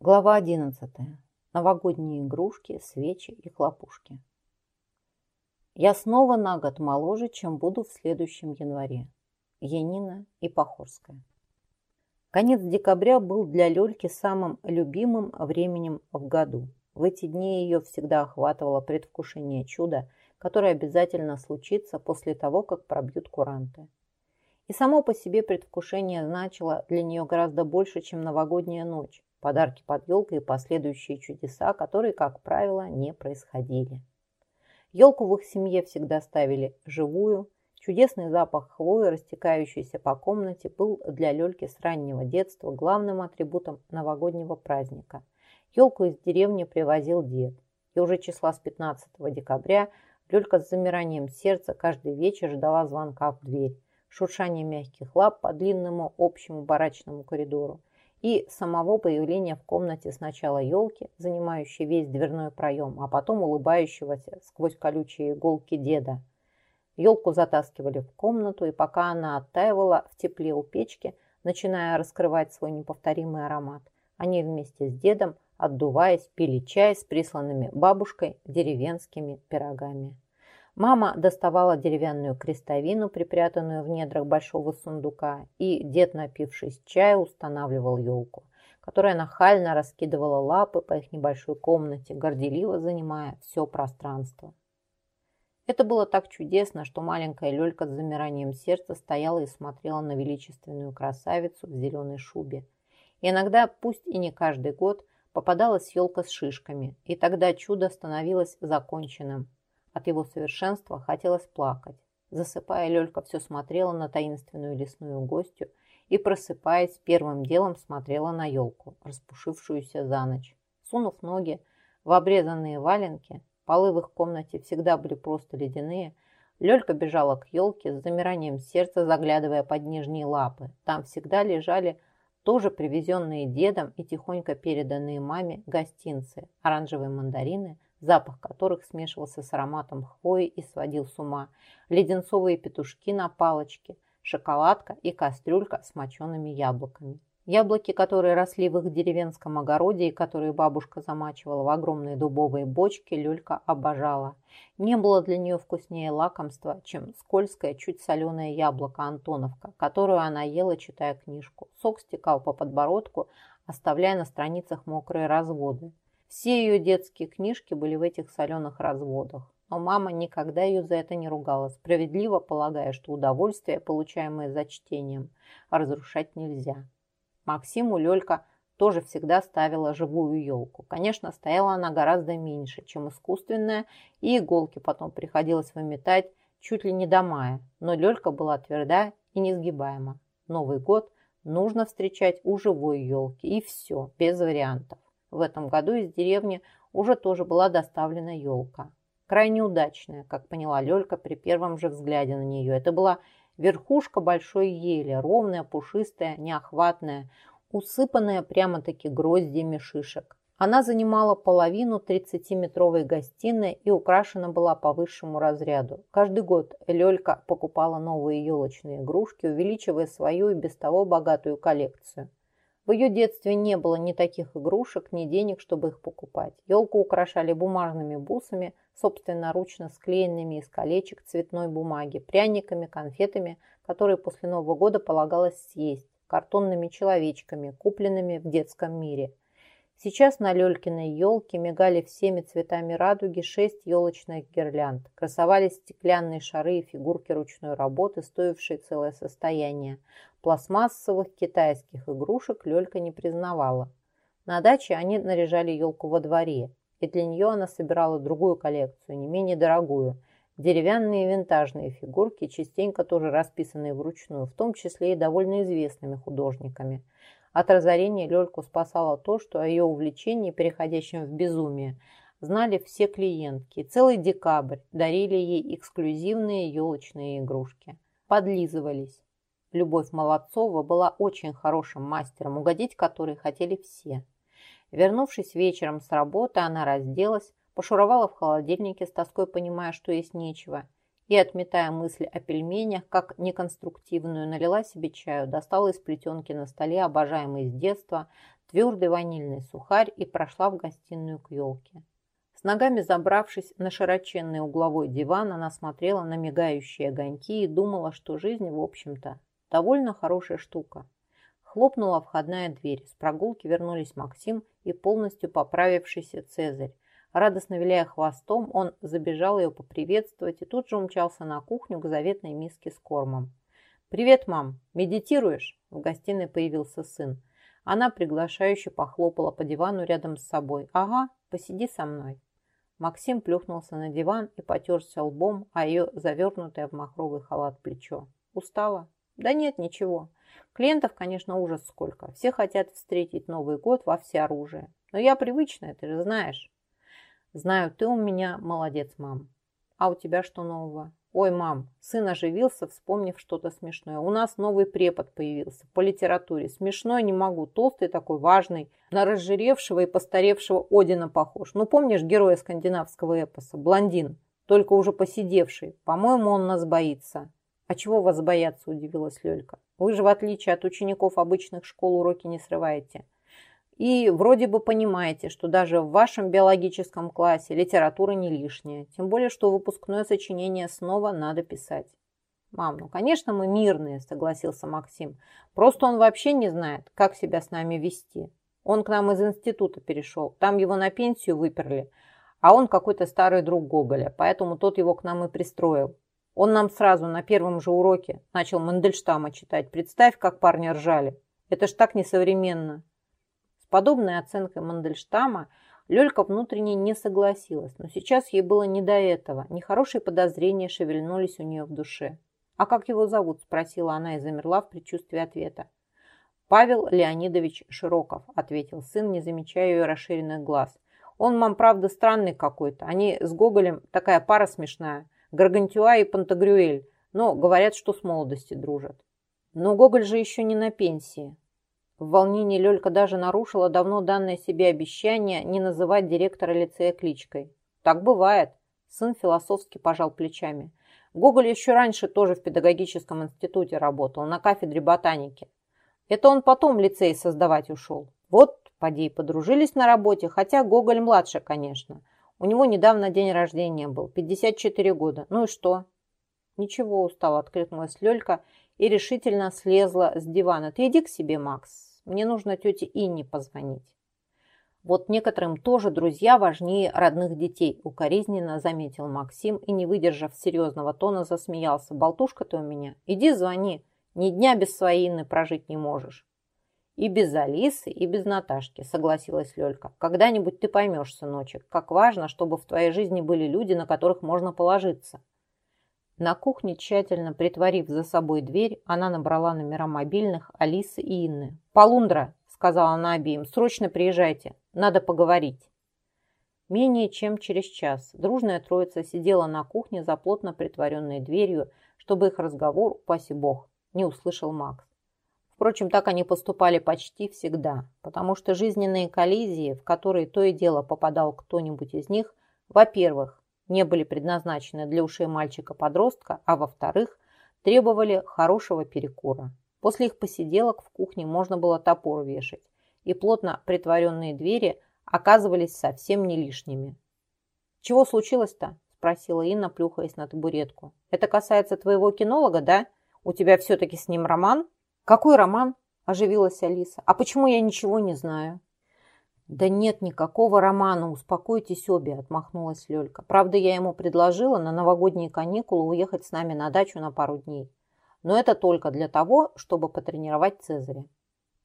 Глава 11. Новогодние игрушки, свечи и хлопушки. Я снова на год моложе, чем буду в следующем январе. Янина и Похорская. Конец декабря был для Лёльки самым любимым временем в году. В эти дни ее всегда охватывало предвкушение чуда, которое обязательно случится после того, как пробьют куранты. И само по себе предвкушение значило для нее гораздо больше, чем новогодняя ночь подарки под елкой и последующие чудеса, которые, как правило, не происходили. Елку в их семье всегда ставили живую. Чудесный запах хвои, растекающийся по комнате, был для Лёльки с раннего детства главным атрибутом новогоднего праздника. Елку из деревни привозил дед. И уже числа с 15 декабря Лёлька с замиранием сердца каждый вечер ждала звонка в дверь, шуршание мягких лап по длинному общему барачному коридору и самого появления в комнате сначала елки, занимающей весь дверной проем, а потом улыбающегося сквозь колючие иголки деда. Елку затаскивали в комнату, и пока она оттаивала в тепле у печки, начиная раскрывать свой неповторимый аромат, они вместе с дедом, отдуваясь, пили чай с присланными бабушкой деревенскими пирогами. Мама доставала деревянную крестовину, припрятанную в недрах большого сундука, и дед, напившись чая, устанавливал елку, которая нахально раскидывала лапы по их небольшой комнате, горделиво занимая все пространство. Это было так чудесно, что маленькая Лёлька с замиранием сердца стояла и смотрела на величественную красавицу в зеленой шубе. И иногда, пусть и не каждый год, попадалась елка с шишками, и тогда чудо становилось законченным – от его совершенства хотелось плакать. Засыпая, Лёлька все смотрела на таинственную лесную гостью и, просыпаясь, первым делом смотрела на елку, распушившуюся за ночь. Сунув ноги в обрезанные валенки, полы в их комнате всегда были просто ледяные, Лёлька бежала к елке с замиранием сердца, заглядывая под нижние лапы. Там всегда лежали тоже привезенные дедом и тихонько переданные маме гостинцы, оранжевые мандарины – запах которых смешивался с ароматом хвои и сводил с ума, леденцовые петушки на палочке, шоколадка и кастрюлька с мочеными яблоками. Яблоки, которые росли в их деревенском огороде и которые бабушка замачивала в огромные дубовые бочки, Люлька обожала. Не было для нее вкуснее лакомства, чем скользкое, чуть соленое яблоко Антоновка, которую она ела, читая книжку. Сок стекал по подбородку, оставляя на страницах мокрые разводы. Все ее детские книжки были в этих соленых разводах. Но мама никогда ее за это не ругала, справедливо полагая, что удовольствие, получаемое за чтением, разрушать нельзя. Максиму Лёлька тоже всегда ставила живую елку. Конечно, стояла она гораздо меньше, чем искусственная, и иголки потом приходилось выметать чуть ли не до мая. Но Лёлька была тверда и несгибаема. Новый год нужно встречать у живой елки, и все, без вариантов. В этом году из деревни уже тоже была доставлена елка. Крайне удачная, как поняла Лёлька при первом же взгляде на нее. Это была верхушка большой ели, ровная, пушистая, неохватная, усыпанная прямо-таки гроздьями шишек. Она занимала половину 30-метровой гостиной и украшена была по высшему разряду. Каждый год Лёлька покупала новые елочные игрушки, увеличивая свою и без того богатую коллекцию. В ее детстве не было ни таких игрушек, ни денег, чтобы их покупать. Елку украшали бумажными бусами, собственноручно склеенными из колечек цветной бумаги, пряниками, конфетами, которые после Нового года полагалось съесть, картонными человечками, купленными в детском мире – Сейчас на Лёлькиной елке мигали всеми цветами радуги шесть елочных гирлянд. Красовались стеклянные шары и фигурки ручной работы, стоившие целое состояние. Пластмассовых китайских игрушек Лёлька не признавала. На даче они наряжали елку во дворе, и для нее она собирала другую коллекцию, не менее дорогую. Деревянные винтажные фигурки, частенько тоже расписанные вручную, в том числе и довольно известными художниками – от разорения Лёльку спасало то, что о ее увлечении, переходящем в безумие, знали все клиентки. Целый декабрь дарили ей эксклюзивные елочные игрушки. Подлизывались. Любовь Молодцова была очень хорошим мастером, угодить которой хотели все. Вернувшись вечером с работы, она разделась, пошуровала в холодильнике с тоской, понимая, что есть нечего, и, отметая мысли о пельменях, как неконструктивную, налила себе чаю, достала из плетенки на столе, обожаемый с детства, твердый ванильный сухарь и прошла в гостиную к елке. С ногами забравшись на широченный угловой диван, она смотрела на мигающие огоньки и думала, что жизнь, в общем-то, довольно хорошая штука. Хлопнула входная дверь. С прогулки вернулись Максим и полностью поправившийся Цезарь. Радостно виляя хвостом, он забежал ее поприветствовать и тут же умчался на кухню к заветной миске с кормом. «Привет, мам! Медитируешь?» В гостиной появился сын. Она приглашающе похлопала по дивану рядом с собой. «Ага, посиди со мной». Максим плюхнулся на диван и потерся лбом, а ее завернутое в махровый халат плечо. «Устала?» «Да нет, ничего. Клиентов, конечно, ужас сколько. Все хотят встретить Новый год во всеоружие. Но я привычная, ты же знаешь». Знаю, ты у меня молодец, мам. А у тебя что нового? Ой, мам, сын оживился, вспомнив что-то смешное. У нас новый препод появился по литературе. Смешной не могу, толстый такой, важный, на разжиревшего и постаревшего Одина похож. Ну, помнишь героя скандинавского эпоса? Блондин, только уже посидевший. По-моему, он нас боится. А чего вас бояться, удивилась Лёлька. Вы же, в отличие от учеников обычных школ, уроки не срываете. И вроде бы понимаете, что даже в вашем биологическом классе литература не лишняя. Тем более, что выпускное сочинение снова надо писать. «Мам, ну, конечно, мы мирные», – согласился Максим. «Просто он вообще не знает, как себя с нами вести. Он к нам из института перешел, там его на пенсию выперли, а он какой-то старый друг Гоголя, поэтому тот его к нам и пристроил. Он нам сразу на первом же уроке начал Мандельштама читать. Представь, как парни ржали. Это ж так несовременно подобной оценкой Мандельштама Лёлька внутренне не согласилась, но сейчас ей было не до этого. Нехорошие подозрения шевельнулись у нее в душе. «А как его зовут?» – спросила она и замерла в предчувствии ответа. «Павел Леонидович Широков», – ответил сын, не замечая ее расширенных глаз. «Он, мам, правда, странный какой-то. Они с Гоголем такая пара смешная. Гаргантюа и Пантагрюэль. Но говорят, что с молодости дружат». «Но Гоголь же еще не на пенсии», в волнении Лёлька даже нарушила давно данное себе обещание не называть директора лицея кличкой. Так бывает. Сын философски пожал плечами. Гоголь еще раньше тоже в педагогическом институте работал, на кафедре ботаники. Это он потом лицей создавать ушел. Вот, поди, подружились на работе, хотя Гоголь младше, конечно. У него недавно день рождения был, 54 года. Ну и что? Ничего, устала, откликнулась Лёлька и решительно слезла с дивана. Ты иди к себе, Макс. Мне нужно тете Инне позвонить. Вот некоторым тоже друзья важнее родных детей, укоризненно заметил Максим и, не выдержав серьезного тона, засмеялся. Болтушка ты у меня. Иди звони. Ни дня без своей Инны прожить не можешь. И без Алисы, и без Наташки, согласилась Лёлька. Когда-нибудь ты поймешь, сыночек, как важно, чтобы в твоей жизни были люди, на которых можно положиться. На кухне, тщательно притворив за собой дверь, она набрала номера мобильных Алисы и Инны. «Полундра», — сказала она обеим, — «срочно приезжайте. Надо поговорить». Менее чем через час дружная троица сидела на кухне за плотно притворенной дверью, чтобы их разговор, упаси бог, не услышал Макс. Впрочем, так они поступали почти всегда, потому что жизненные коллизии, в которые то и дело попадал кто-нибудь из них, во-первых, не были предназначены для ушей мальчика-подростка, а во-вторых, требовали хорошего перекура. После их посиделок в кухне можно было топор вешать, и плотно притворенные двери оказывались совсем не лишними. «Чего случилось-то?» – спросила Инна, плюхаясь на табуретку. «Это касается твоего кинолога, да? У тебя все-таки с ним роман?» «Какой роман?» – оживилась Алиса. «А почему я ничего не знаю?» «Да нет никакого романа, успокойтесь обе», – отмахнулась Лёлька. «Правда, я ему предложила на новогодние каникулы уехать с нами на дачу на пару дней. Но это только для того, чтобы потренировать Цезаря.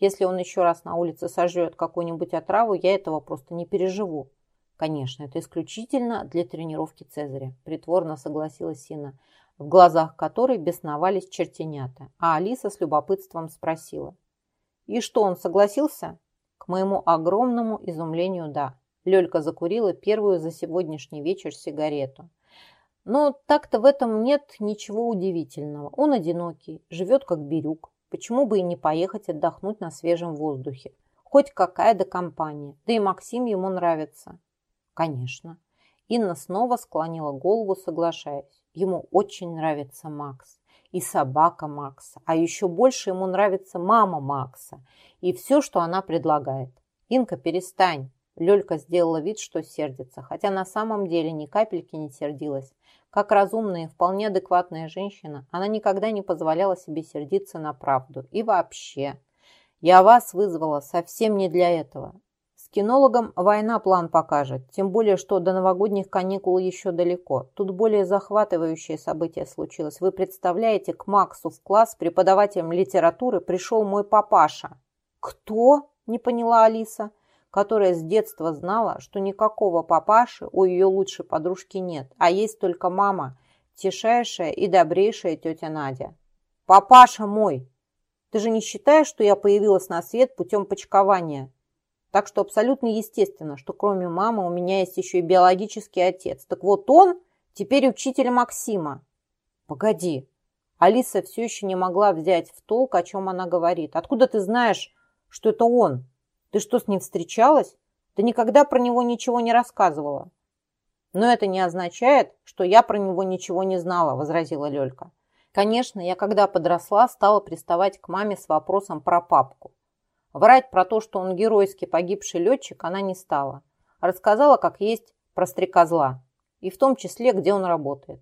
Если он еще раз на улице сожрет какую-нибудь отраву, я этого просто не переживу». «Конечно, это исключительно для тренировки Цезаря», – притворно согласилась Сина, в глазах которой бесновались чертенята. А Алиса с любопытством спросила. «И что, он согласился?» К моему огромному изумлению, да. Лёлька закурила первую за сегодняшний вечер сигарету. Но так-то в этом нет ничего удивительного. Он одинокий, живет как бирюк. Почему бы и не поехать отдохнуть на свежем воздухе? Хоть какая-то компания. Да и Максим ему нравится. Конечно. Инна снова склонила голову, соглашаясь. Ему очень нравится Макс и собака Макса, а еще больше ему нравится мама Макса и все, что она предлагает. Инка, перестань. Лёлька сделала вид, что сердится, хотя на самом деле ни капельки не сердилась. Как разумная и вполне адекватная женщина, она никогда не позволяла себе сердиться на правду. И вообще, я вас вызвала совсем не для этого. С кинологом война план покажет, тем более, что до новогодних каникул еще далеко. Тут более захватывающее событие случилось. Вы представляете, к Максу в класс преподавателем литературы пришел мой папаша. «Кто?» – не поняла Алиса которая с детства знала, что никакого папаши у ее лучшей подружки нет, а есть только мама, тишайшая и добрейшая тетя Надя. «Папаша мой! Ты же не считаешь, что я появилась на свет путем почкования? Так что абсолютно естественно, что кроме мамы у меня есть еще и биологический отец. Так вот он теперь учитель Максима». «Погоди!» Алиса все еще не могла взять в толк, о чем она говорит. «Откуда ты знаешь, что это он?» Ты что, с ним встречалась? Ты никогда про него ничего не рассказывала. Но это не означает, что я про него ничего не знала, возразила Лёлька. Конечно, я когда подросла, стала приставать к маме с вопросом про папку. Врать про то, что он геройски погибший летчик, она не стала. Рассказала, как есть, про стрекозла. И в том числе, где он работает.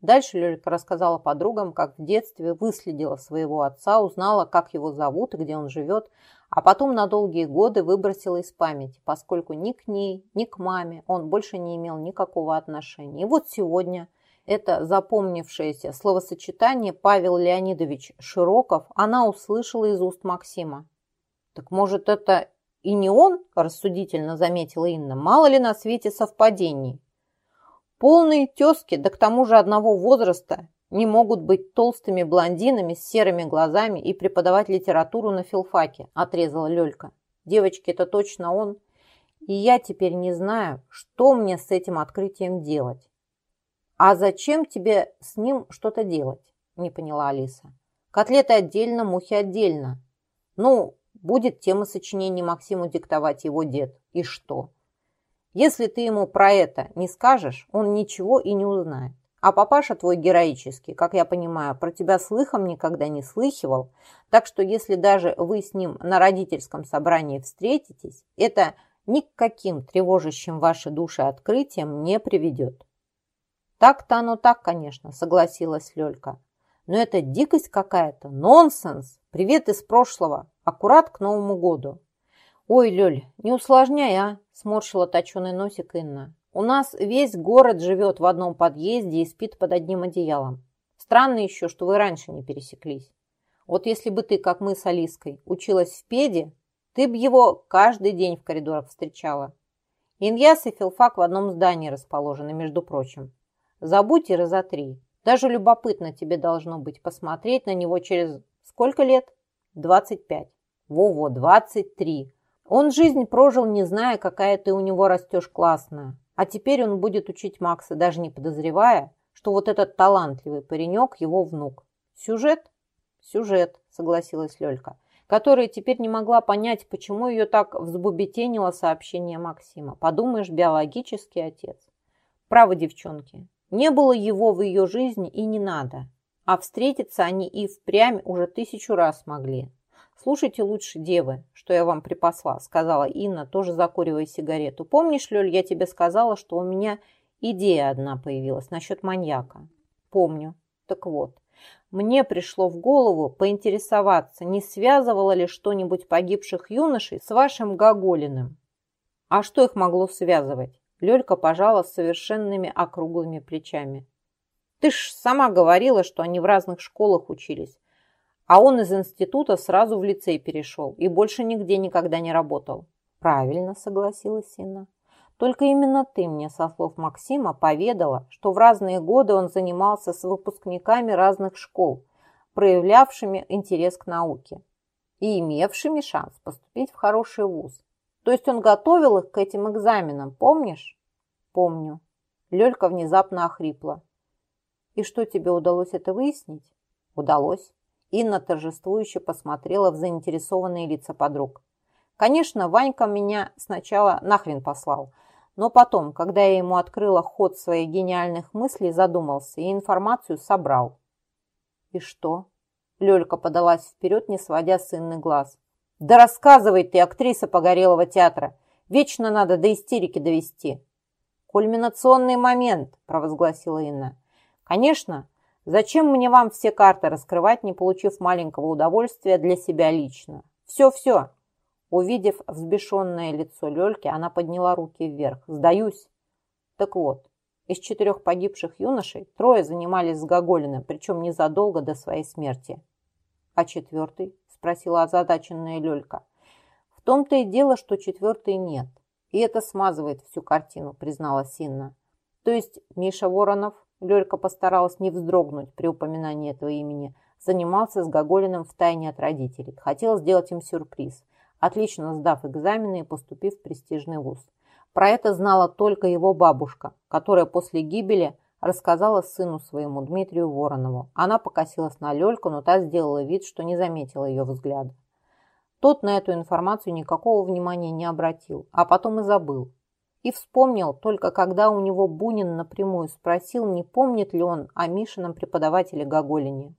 Дальше Лёлька рассказала подругам, как в детстве выследила своего отца, узнала, как его зовут и где он живет, а потом на долгие годы выбросила из памяти, поскольку ни к ней, ни к маме он больше не имел никакого отношения. И вот сегодня это запомнившееся словосочетание Павел Леонидович Широков она услышала из уст Максима. «Так может, это и не он?» – рассудительно заметила Инна. «Мало ли на свете совпадений». Полные тезки, да к тому же одного возраста, не могут быть толстыми блондинами с серыми глазами и преподавать литературу на филфаке, отрезала Лёлька. Девочки, это точно он. И я теперь не знаю, что мне с этим открытием делать. А зачем тебе с ним что-то делать? Не поняла Алиса. Котлеты отдельно, мухи отдельно. Ну, будет тема сочинений Максиму диктовать его дед. И что? Если ты ему про это не скажешь, он ничего и не узнает. А папаша твой героический, как я понимаю, про тебя слыхом никогда не слыхивал, так что если даже вы с ним на родительском собрании встретитесь, это ни к каким тревожащим ваши души открытиям не приведет. Так-то оно так, конечно, согласилась Лёлька. Но это дикость какая-то, нонсенс. Привет из прошлого, аккурат к Новому году. Ой, Лёль, не усложняй, а, сморщила точеный носик Инна. У нас весь город живет в одном подъезде и спит под одним одеялом. Странно еще, что вы раньше не пересеклись. Вот если бы ты, как мы с Алиской, училась в педе, ты бы его каждый день в коридорах встречала. Иньяс и филфак в одном здании расположены, между прочим. Забудь и разотри. Даже любопытно тебе должно быть посмотреть на него через сколько лет? 25. Во-во, 23. Он жизнь прожил, не зная, какая ты у него растешь классная. А теперь он будет учить Макса, даже не подозревая, что вот этот талантливый паренек его внук. Сюжет? Сюжет, согласилась Лёлька, которая теперь не могла понять, почему ее так взбубетенило сообщение Максима. Подумаешь, биологический отец. Право, девчонки, не было его в ее жизни и не надо. А встретиться они и впрямь уже тысячу раз могли. «Слушайте лучше, девы, что я вам припасла», сказала Инна, тоже закуривая сигарету. «Помнишь, Лёль, я тебе сказала, что у меня идея одна появилась насчет маньяка?» «Помню. Так вот, мне пришло в голову поинтересоваться, не связывало ли что-нибудь погибших юношей с вашим Гоголиным. А что их могло связывать? Лёлька пожала совершенными округлыми плечами. Ты ж сама говорила, что они в разных школах учились. А он из института сразу в лицей перешел и больше нигде никогда не работал. Правильно, согласилась Инна. Только именно ты мне, со слов Максима, поведала, что в разные годы он занимался с выпускниками разных школ, проявлявшими интерес к науке и имевшими шанс поступить в хороший вуз. То есть он готовил их к этим экзаменам, помнишь? Помню. Лёлька внезапно охрипла. И что тебе удалось это выяснить? Удалось. Инна торжествующе посмотрела в заинтересованные лица подруг. Конечно, Ванька меня сначала нахрен послал, Но потом, когда я ему открыла ход своих гениальных мыслей, задумался и информацию собрал. «И что?» Лёлька подалась вперед, не сводя с Инны глаз. «Да рассказывай ты, актриса Погорелого театра! Вечно надо до истерики довести!» «Кульминационный момент!» – провозгласила Инна. «Конечно, зачем мне вам все карты раскрывать, не получив маленького удовольствия для себя лично? Все-все!» Увидев взбешенное лицо Лёльки, она подняла руки вверх. «Сдаюсь!» Так вот, из четырех погибших юношей трое занимались с Гоголиным, причем незадолго до своей смерти. «А четвертый?» – спросила озадаченная Лёлька. «В том-то и дело, что четвертый нет. И это смазывает всю картину», – признала Синна. «То есть Миша Воронов, Лёлька постаралась не вздрогнуть при упоминании этого имени, занимался с Гоголиным втайне от родителей. Хотел сделать им сюрприз, отлично сдав экзамены и поступив в престижный вуз. Про это знала только его бабушка, которая после гибели рассказала сыну своему Дмитрию Воронову. Она покосилась на Лёльку, но та сделала вид, что не заметила ее взгляда. Тот на эту информацию никакого внимания не обратил, а потом и забыл. И вспомнил только когда у него Бунин напрямую спросил, не помнит ли он о Мишином преподавателе Гоголине.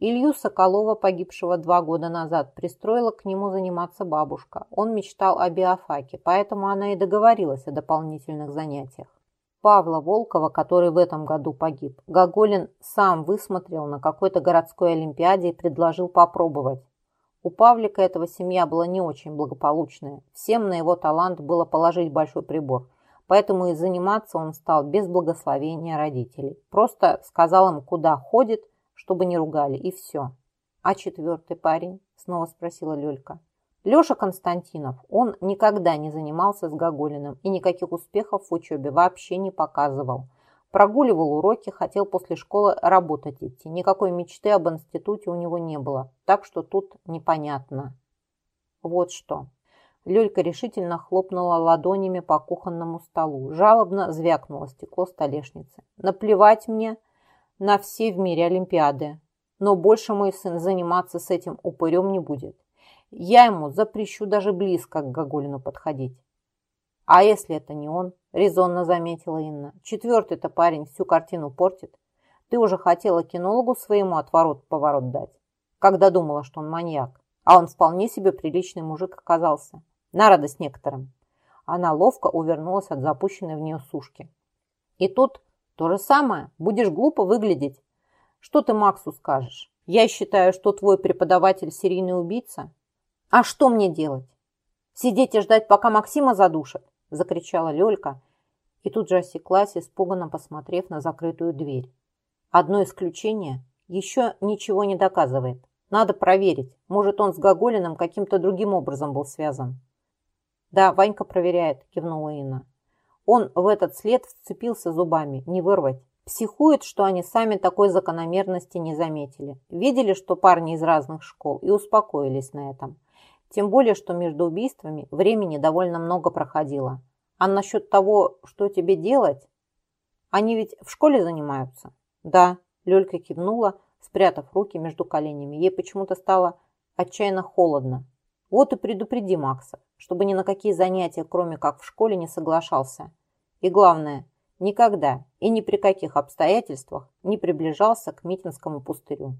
Илью Соколова, погибшего два года назад, пристроила к нему заниматься бабушка. Он мечтал о биофаке, поэтому она и договорилась о дополнительных занятиях. Павла Волкова, который в этом году погиб, Гоголин сам высмотрел на какой-то городской олимпиаде и предложил попробовать. У Павлика этого семья была не очень благополучная. Всем на его талант было положить большой прибор. Поэтому и заниматься он стал без благословения родителей. Просто сказал им, куда ходит, чтобы не ругали, и все. «А четвертый парень?» – снова спросила Лёлька. Лёша Константинов, он никогда не занимался с Гоголиным и никаких успехов в учебе вообще не показывал. Прогуливал уроки, хотел после школы работать идти. Никакой мечты об институте у него не было, так что тут непонятно. Вот что. Лёлька решительно хлопнула ладонями по кухонному столу. Жалобно звякнуло стекло столешницы. Наплевать мне на все в мире Олимпиады. Но больше мой сын заниматься с этим упырем не будет. Я ему запрещу даже близко к Гоголину подходить. А если это не он, резонно заметила Инна. Четвертый-то парень всю картину портит. Ты уже хотела кинологу своему отворот-поворот дать, когда думала, что он маньяк. А он вполне себе приличный мужик оказался. На радость некоторым. Она ловко увернулась от запущенной в нее сушки. И тут то же самое. Будешь глупо выглядеть. Что ты Максу скажешь? Я считаю, что твой преподаватель серийный убийца. А что мне делать? Сидеть и ждать, пока Максима задушат? Закричала Лёлька и тут же осеклась, испуганно посмотрев на закрытую дверь. Одно исключение еще ничего не доказывает. Надо проверить. Может, он с Гоголиным каким-то другим образом был связан. Да, Ванька проверяет, кивнула Инна. Он в этот след вцепился зубами, не вырвать. Психует, что они сами такой закономерности не заметили. Видели, что парни из разных школ и успокоились на этом. Тем более, что между убийствами времени довольно много проходило. А насчет того, что тебе делать, они ведь в школе занимаются? Да, Лёлька кивнула, спрятав руки между коленями. Ей почему-то стало отчаянно холодно. Вот и предупреди Макса, чтобы ни на какие занятия, кроме как в школе, не соглашался. И главное, никогда и ни при каких обстоятельствах не приближался к Митинскому пустырю.